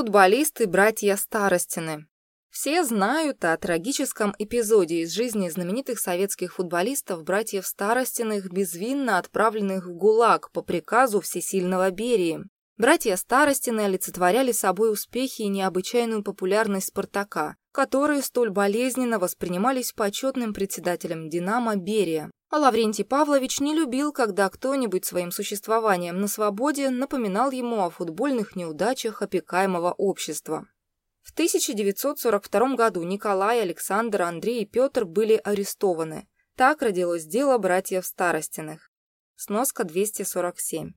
Футболисты братья Старостины. Все знают о трагическом эпизоде из жизни знаменитых советских футболистов братьев Старостиных, безвинно отправленных в ГУЛАГ по приказу всесильного Берии. Братья Старостины олицетворяли собой успехи и необычайную популярность «Спартака», которые столь болезненно воспринимались почетным председателем «Динамо» Берия. А Лаврентий Павлович не любил, когда кто-нибудь своим существованием на свободе напоминал ему о футбольных неудачах опекаемого общества. В 1942 году Николай, Александр, Андрей и Петр были арестованы. Так родилось дело братьев Старостиных. Сноска 247.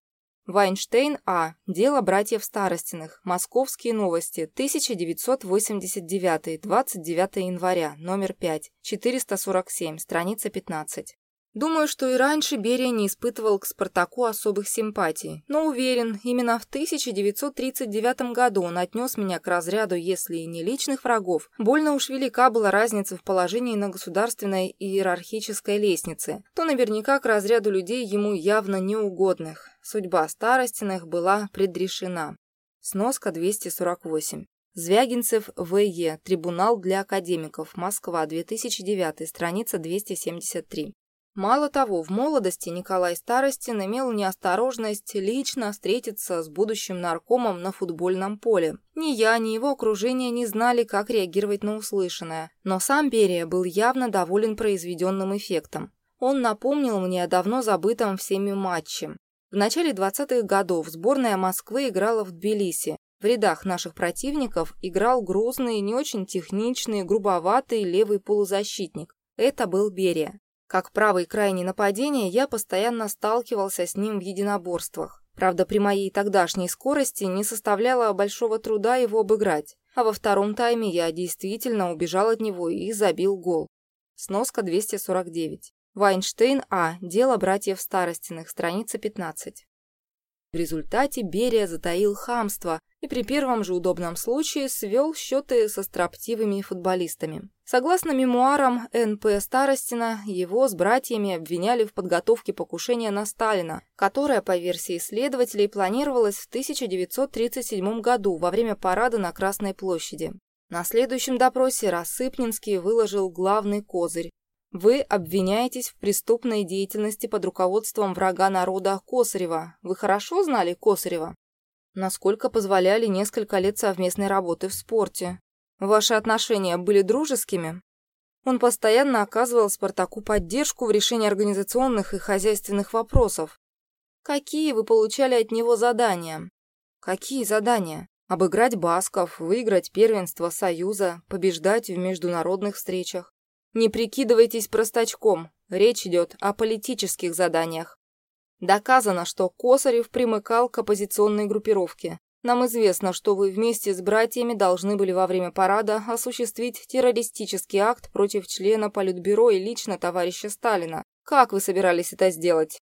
Вайнштейн А. Дело братьев Старостиных. Московские новости. 1989. 29 января. Номер 5. 447. Страница 15. Думаю, что и раньше Берия не испытывал к Спартаку особых симпатий, но уверен, именно в 1939 году он отнес меня к разряду, если и не личных врагов. Больно уж велика была разница в положении на государственной иерархической лестнице, то наверняка к разряду людей ему явно неугодных. Судьба старостиных была предрешена. Сноска 248. Звягинцев В.Е. Трибунал для академиков. Москва, 2009. Страница 273. Мало того, в молодости Николай Старостин имел неосторожность лично встретиться с будущим наркомом на футбольном поле. Ни я, ни его окружение не знали, как реагировать на услышанное, но сам Берия был явно доволен произведенным эффектом. Он напомнил мне о давно забытом всеми матче. В начале 20-х годов сборная Москвы играла в Тбилиси. В рядах наших противников играл грозный, не очень техничный, грубоватый левый полузащитник. Это был Берия. Как правый крайний нападения, я постоянно сталкивался с ним в единоборствах. Правда, при моей тогдашней скорости не составляло большого труда его обыграть, а во втором тайме я действительно убежал от него и забил гол. Сноска 249. Вайнштейн А. Дело братьев Старостиных. Страница 15. В результате Берия затаил хамство и при первом же удобном случае свел счеты со строптивыми футболистами. Согласно мемуарам Н.П. Старостина, его с братьями обвиняли в подготовке покушения на Сталина, которое, по версии следователей, планировалось в 1937 году во время парада на Красной площади. На следующем допросе Рассыпнинский выложил главный козырь вы обвиняетесь в преступной деятельности под руководством врага народа Косарева. Вы хорошо знали Косарева? Насколько позволяли несколько лет совместной работы в спорте? Ваши отношения были дружескими? Он постоянно оказывал Спартаку поддержку в решении организационных и хозяйственных вопросов. Какие вы получали от него задания? Какие задания? Обыграть басков, выиграть первенство Союза, побеждать в международных встречах. Не прикидывайтесь простачком, речь идет о политических заданиях. Доказано, что Косарев примыкал к оппозиционной группировке. Нам известно, что вы вместе с братьями должны были во время парада осуществить террористический акт против члена Политбюро и лично товарища Сталина. Как вы собирались это сделать?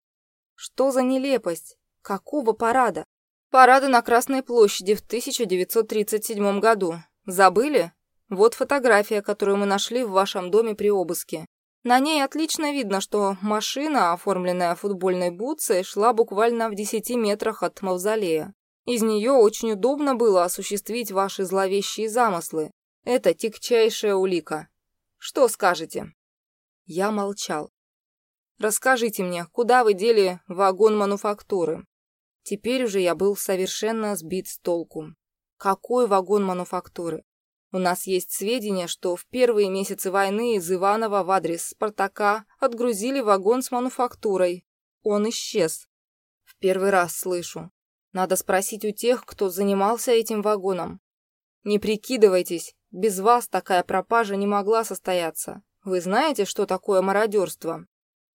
Что за нелепость? Какого парада? Парада на Красной площади в 1937 году. Забыли? Вот фотография, которую мы нашли в вашем доме при обыске. На ней отлично видно, что машина, оформленная футбольной бутсой, шла буквально в 10 метрах от мавзолея. Из нее очень удобно было осуществить ваши зловещие замыслы. Это тягчайшая улика. Что скажете?» Я молчал. «Расскажите мне, куда вы дели вагон мануфактуры?» Теперь уже я был совершенно сбит с толку. Какой вагон мануфактуры? У нас есть сведения, что в первые месяцы войны из Иванова в адрес Спартака отгрузили вагон с мануфактурой. Он исчез. В первый раз слышу. Надо спросить у тех, кто занимался этим вагоном. Не прикидывайтесь, без вас такая пропажа не могла состояться. Вы знаете, что такое мародерство?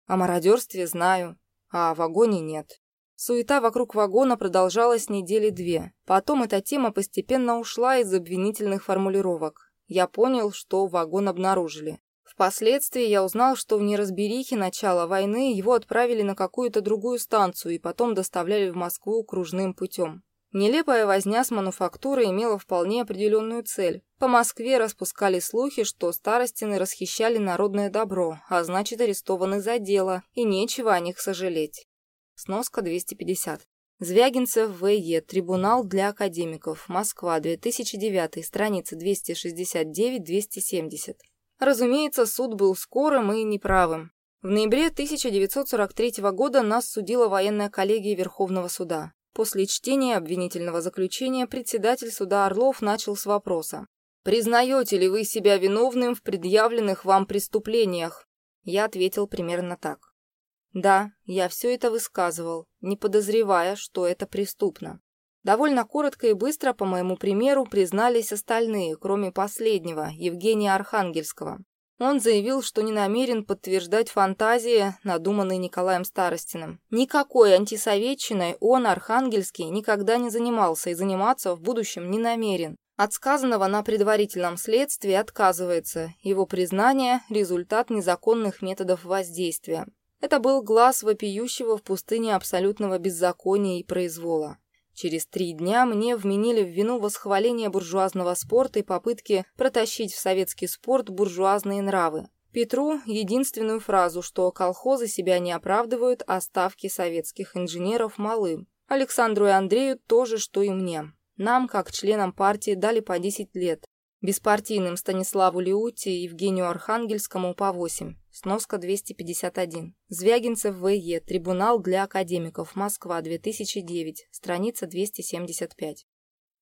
О мародерстве знаю, а о вагоне нет. Суета вокруг вагона продолжалась недели две. Потом эта тема постепенно ушла из обвинительных формулировок. Я понял, что вагон обнаружили. Впоследствии я узнал, что в неразберихе начала войны его отправили на какую-то другую станцию и потом доставляли в Москву кружным путем. Нелепая возня с мануфактурой имела вполне определенную цель. По Москве распускали слухи, что старостины расхищали народное добро, а значит арестованы за дело, и нечего о них сожалеть. Сноска 250. Звягинцев В.Е. Трибунал для академиков. Москва, 2009, страница 269-270. Разумеется, суд был скорым и неправым. В ноябре 1943 года нас судила военная коллегия Верховного суда. После чтения обвинительного заключения председатель суда Орлов начал с вопроса. «Признаете ли вы себя виновным в предъявленных вам преступлениях?» Я ответил примерно так. «Да, я все это высказывал, не подозревая, что это преступно. Довольно коротко и быстро, по моему примеру, признались остальные, кроме последнего, Евгения Архангельского. Он заявил, что не намерен подтверждать фантазии, надуманные Николаем Старостиным. Никакой антисоветчиной он, Архангельский, никогда не занимался и заниматься в будущем не намерен. От сказанного на предварительном следствии отказывается. Его признание – результат незаконных методов воздействия. Это был глаз вопиющего в пустыне абсолютного беззакония и произвола. Через три дня мне вменили в вину восхваление буржуазного спорта и попытки протащить в советский спорт буржуазные нравы. Петру единственную фразу, что колхозы себя не оправдывают, а ставки советских инженеров малы. Александру и Андрею тоже, что и мне. Нам, как членам партии, дали по 10 лет. Беспартийным Станиславу Леути и Евгению Архангельскому по 8. Сноска 251. Звягинцев В.Е. Трибунал для академиков. Москва, 2009. Страница 275.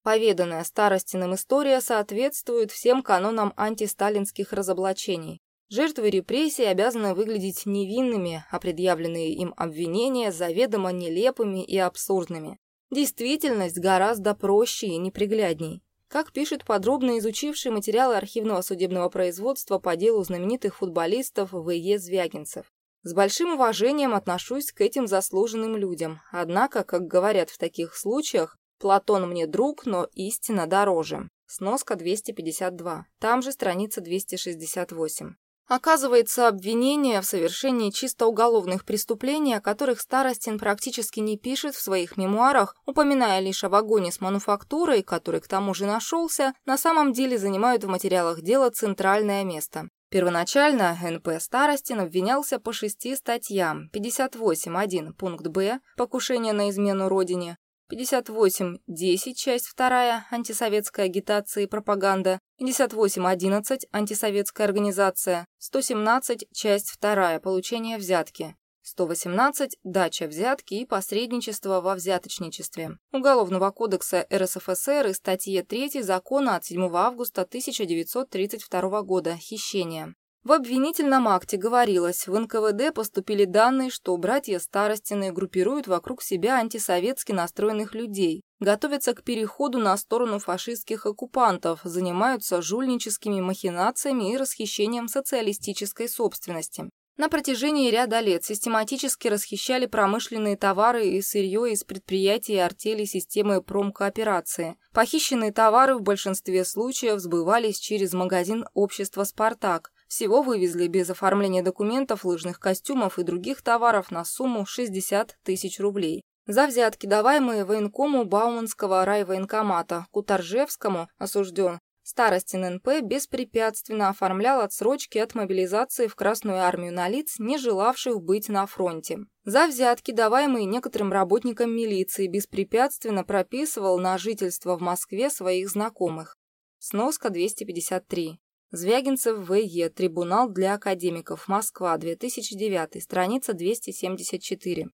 Поведанная Старостиным история соответствует всем канонам антисталинских разоблачений. Жертвы репрессий обязаны выглядеть невинными, а предъявленные им обвинения заведомо нелепыми и абсурдными. Действительность гораздо проще и неприглядней. Как пишет подробно изучивший материалы архивного судебного производства по делу знаменитых футболистов В.Е. Звягинцев. С большим уважением отношусь к этим заслуженным людям, однако, как говорят в таких случаях, Платон мне друг, но истина дороже. Сноска 252. Там же страница 268. Оказывается, обвинения в совершении чисто уголовных преступлений, о которых Старостин практически не пишет в своих мемуарах, упоминая лишь о вагоне с мануфактурой, который к тому же нашелся, на самом деле занимают в материалах дела центральное место. Первоначально НП Старостин обвинялся по шести статьям 58.1 пункт Б «Покушение на измену Родине», 58.10, часть 2, антисоветская агитация и пропаганда, 58.11, антисоветская организация, 117, часть 2, получение взятки, 118, дача взятки и посредничество во взяточничестве. Уголовного кодекса РСФСР и статье 3 закона от 7 августа 1932 года «Хищение». В обвинительном акте говорилось, в НКВД поступили данные, что братья Старостины группируют вокруг себя антисоветски настроенных людей, готовятся к переходу на сторону фашистских оккупантов, занимаются жульническими махинациями и расхищением социалистической собственности. На протяжении ряда лет систематически расхищали промышленные товары и сырье из предприятий и артелей системы промкооперации. Похищенные товары в большинстве случаев сбывались через магазин общества «Спартак», всего вывезли без оформления документов, лыжных костюмов и других товаров на сумму 60 тысяч рублей. За взятки, даваемые военкому Бауманского райвоенкомата, Кутаржевскому, осужден, Старостин НП беспрепятственно оформлял отсрочки от мобилизации в Красную армию на лиц, не желавших быть на фронте. За взятки, даваемые некоторым работникам милиции, беспрепятственно прописывал на жительство в Москве своих знакомых. Сноска 253. Звягинцев В.Е. Трибунал для академиков. Москва, 2009. Страница 274.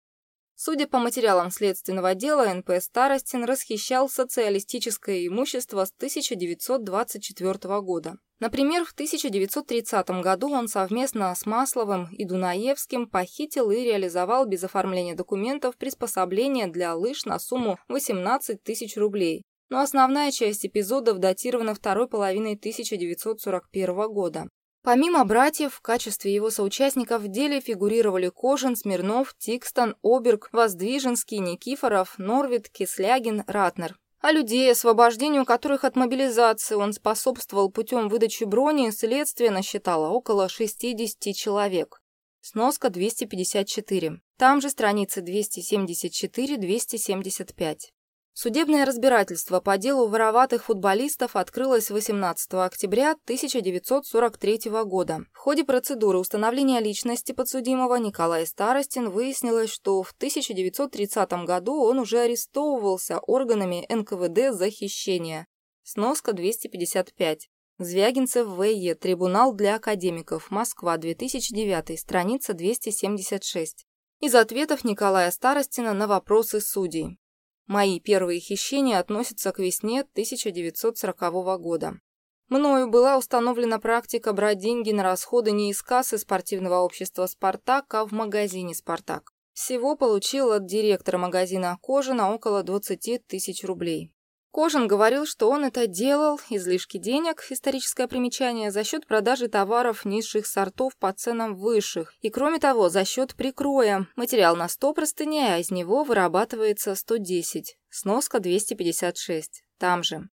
Судя по материалам следственного дела, НП Старостин расхищал социалистическое имущество с 1924 года. Например, в 1930 году он совместно с Масловым и Дунаевским похитил и реализовал без оформления документов приспособление для лыж на сумму 18 тысяч рублей, но основная часть эпизодов датирована второй половиной 1941 года. Помимо братьев, в качестве его соучастников в деле фигурировали Кожин, Смирнов, Тикстон, Оберг, Воздвиженский, Никифоров, Норвит, Кислягин, Ратнер. А людей, освобождению которых от мобилизации он способствовал путем выдачи брони, следствие насчитало около 60 человек. Сноска 254. Там же страницы 274-275. Судебное разбирательство по делу вороватых футболистов открылось 18 октября 1943 года. В ходе процедуры установления личности подсудимого Николай Старостин выяснилось, что в 1930 году он уже арестовывался органами НКВД за хищение. Сноска 255. Звягинцев В.Е. Трибунал для академиков. Москва, 2009. Страница 276. Из ответов Николая Старостина на вопросы судей. Мои первые хищения относятся к весне 1940 года. Мною была установлена практика брать деньги на расходы не из кассы спортивного общества «Спартак», а в магазине «Спартак». Всего получил от директора магазина Кожина около 20 тысяч рублей. Кожин говорил, что он это делал, излишки денег, историческое примечание, за счет продажи товаров низших сортов по ценам высших, и кроме того, за счет прикроя. Материал на 100 простыней, а из него вырабатывается 110, сноска 256, там же.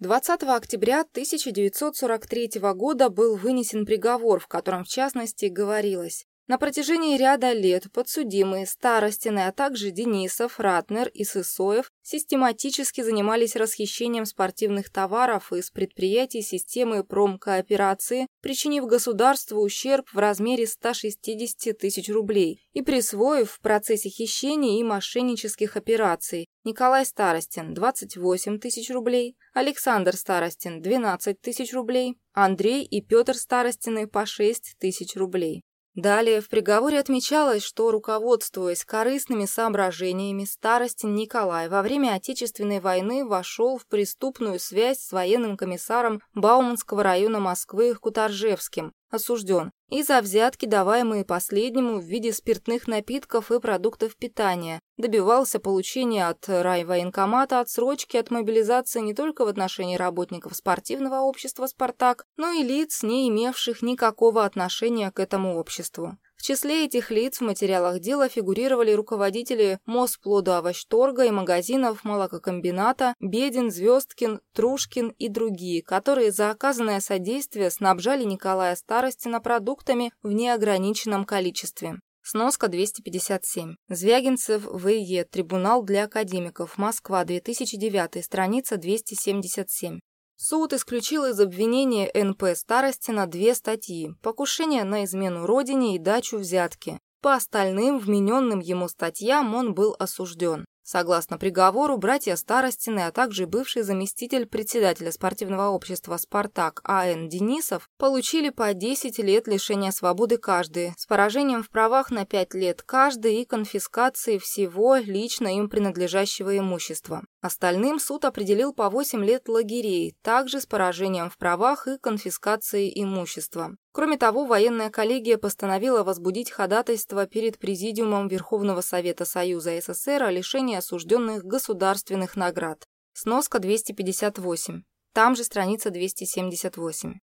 20 октября 1943 года был вынесен приговор, в котором в частности говорилось на протяжении ряда лет подсудимые Старостины, а также Денисов, Ратнер и Сысоев систематически занимались расхищением спортивных товаров из предприятий системы промкооперации, причинив государству ущерб в размере 160 тысяч рублей и присвоив в процессе хищений и мошеннических операций Николай Старостин – 28 тысяч рублей, Александр Старостин – 12 тысяч рублей, Андрей и Петр Старостины – по 6 тысяч рублей. Далее в приговоре отмечалось, что, руководствуясь корыстными соображениями, старостин Николай во время Отечественной войны вошел в преступную связь с военным комиссаром Бауманского района Москвы Кутаржевским, осужден, и за взятки, даваемые последнему в виде спиртных напитков и продуктов питания, добивался получения от райвоенкомата отсрочки от мобилизации не только в отношении работников спортивного общества «Спартак», но и лиц, не имевших никакого отношения к этому обществу. В числе этих лиц в материалах дела фигурировали руководители Мосплодоовощторга и магазинов молококомбината Бедин, Звездкин, Трушкин и другие, которые за оказанное содействие снабжали Николая Старостина продуктами в неограниченном количестве. Сноска 257. Звягинцев, В.Е. Трибунал для академиков. Москва, 2009. Страница 277. Суд исключил из обвинения НП Старостина две статьи – покушение на измену родине и дачу взятки. По остальным вмененным ему статьям он был осужден. Согласно приговору, братья Старостины, а также бывший заместитель председателя спортивного общества «Спартак» А.Н. Денисов получили по 10 лет лишения свободы каждый, с поражением в правах на 5 лет каждый и конфискацией всего лично им принадлежащего имущества. Остальным суд определил по 8 лет лагерей, также с поражением в правах и конфискацией имущества. Кроме того, военная коллегия постановила возбудить ходатайство перед Президиумом Верховного Совета Союза СССР о лишении осужденных государственных наград. Сноска 258. Там же страница 278.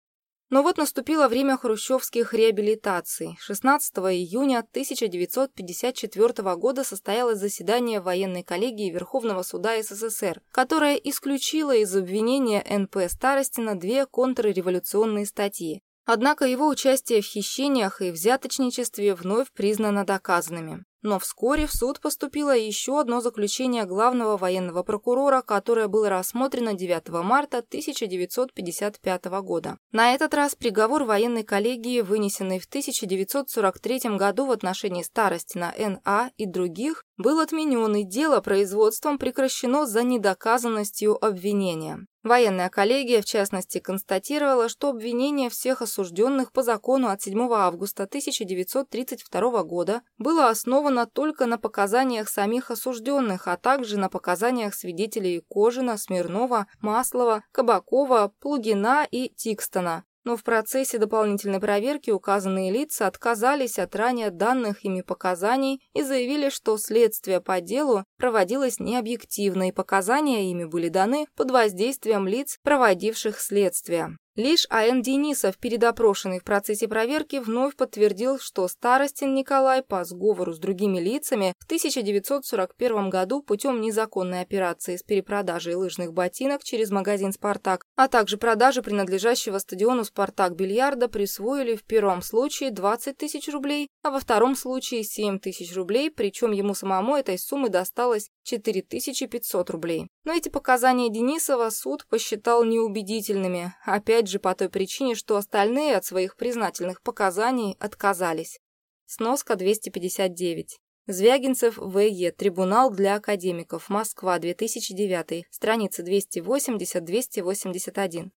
Но вот наступило время хрущевских реабилитаций. 16 июня 1954 года состоялось заседание военной коллегии Верховного суда СССР, которое исключило из обвинения НП Старостина две контрреволюционные статьи Однако его участие в хищениях и взяточничестве вновь признано доказанными. Но вскоре в суд поступило еще одно заключение главного военного прокурора, которое было рассмотрено 9 марта 1955 года. На этот раз приговор военной коллегии, вынесенный в 1943 году в отношении Старостина Н.А. и других, был отменен и дело производством прекращено за недоказанностью обвинения. Военная коллегия, в частности, констатировала, что обвинение всех осужденных по закону от 7 августа 1932 года было основано только на показаниях самих осужденных, а также на показаниях свидетелей Кожина, Смирнова, Маслова, Кабакова, Плугина и Тикстона, но в процессе дополнительной проверки указанные лица отказались от ранее данных ими показаний и заявили, что следствие по делу проводилось необъективно и показания ими были даны под воздействием лиц, проводивших следствие. Лишь А.Н. Денисов, передопрошенный в процессе проверки, вновь подтвердил, что Старостин Николай по сговору с другими лицами в 1941 году путем незаконной операции с перепродажей лыжных ботинок через магазин «Спартак», а также продажи принадлежащего стадиону «Спартак» бильярда присвоили в первом случае 20 тысяч рублей, а во втором случае 7 тысяч рублей, причем ему самому этой суммы досталось 4500 рублей. Но эти показания Денисова суд посчитал неубедительными, опять же по той причине, что остальные от своих признательных показаний отказались. Сноска 259. Звягинцев В.Е. Трибунал для академиков. Москва, 2009. Страница 280-281.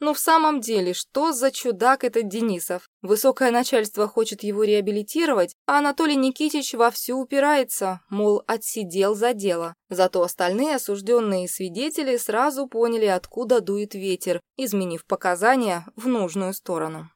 Ну в самом деле, что за чудак этот Денисов? Высокое начальство хочет его реабилитировать, а Анатолий Никитич вовсю упирается, мол, отсидел за дело. Зато остальные осужденные свидетели сразу поняли, откуда дует ветер, изменив показания в нужную сторону.